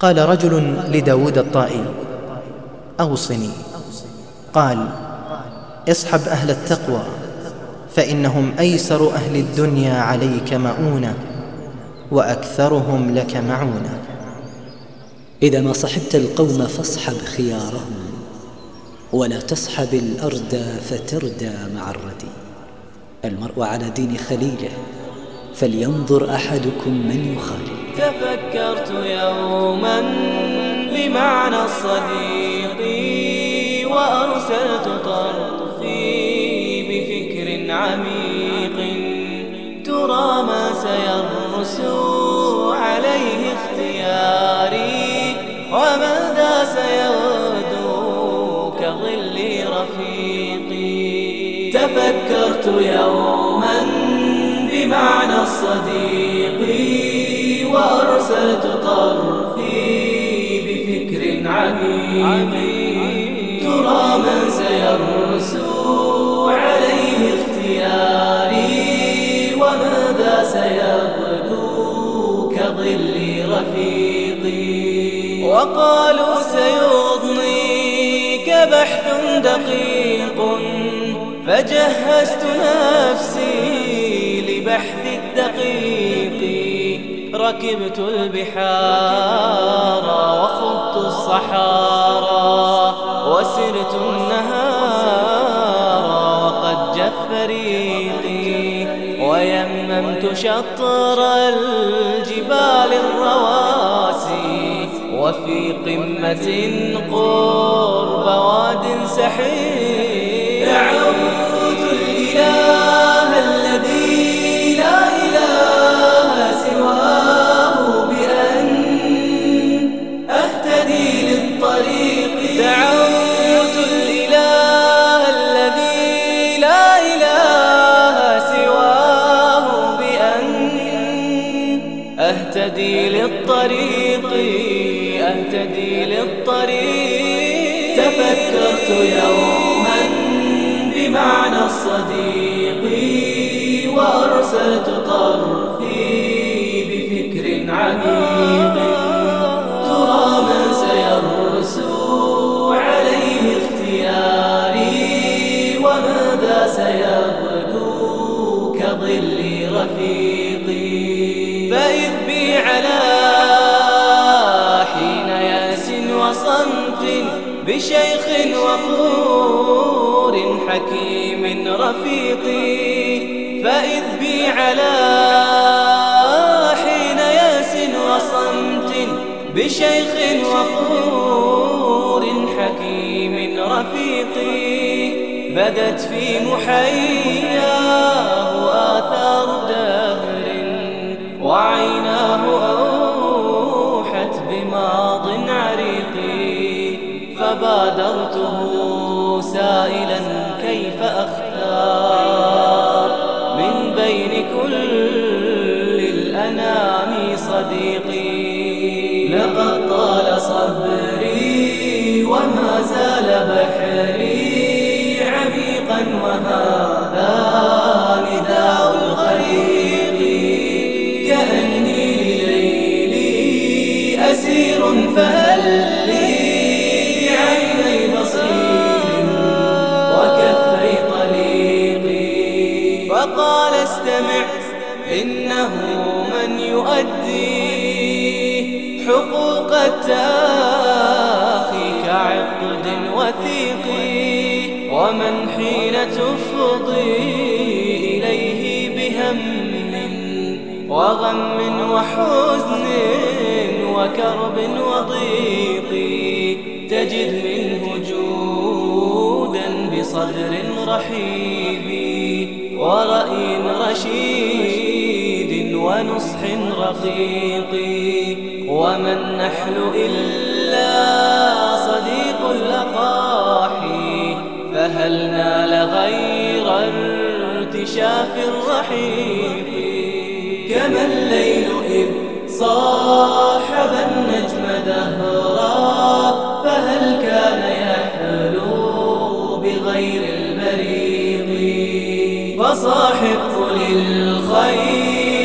قال رجل لداود الطائي أوصني. قال اصحب أهل التقوى فإنهم أيسر أهل الدنيا عليك مؤونة وأكثرهم لك معونة. إذا ما صحبت القوم فاصحب خيارهم ولا تصحب الأردى فتردى مع الردي. المرء على دين خليله فلينظر أحدكم من يخالي تفكرت يوما بمعنى الصديق وأرسلت طرفي بفكر عميق ترى ما سيرس عليه اختياري وماذا سيغدو كظل رفيقي. تفكرت يوما بمعنى الصديق وأرسلت طرفي بفكر عميق. ترى من سيرسو عليه اختياري وماذا سيغدو كظل رفيقي؟ وقالوا سيضنيك بحث دقيق. فجهزت نفسي لبحث الدقيق ركبت البحار وخضت الصحارى وسرت النهار وقد جف ريقي ويممت شطر الجبال الرواسي وفي قمة قرب واد سحيق. أهتدي للطريق أهتدي للطريق. تفكرت يوما بمعنى الصديق وأرسلت طرفي بفكر عميق. ترى من سيرسو عليه اختياري وماذا سيغدو كظل رفيقي؟ فإذ بي على حين ياس وصمت بشيخ وقور حكيم رفيقي فإذ بي على حين ياس وصمت بشيخ وقور حكيم رفيقي بدت في محياه آثار فبادرته سائلا كيف أختار؟ من بين كل الأنام صديقي. لقد طال صبري وما زال بحري عميقا وهذا فقال استمع إنه من يؤدي حقوق التاخي كعقد وثيق ومن حين تفضي إليه بهم وغم وحزن وكرب وضيق تجد منه جودا بصدر رحيب ورأي رشيد ونصح رقيق. وما النحل إلا صديق الأقاحي فهل نال غير ارتشاف الرحيق؟ كما الليل إذ صاحب بغير البريق فصاحب للخير.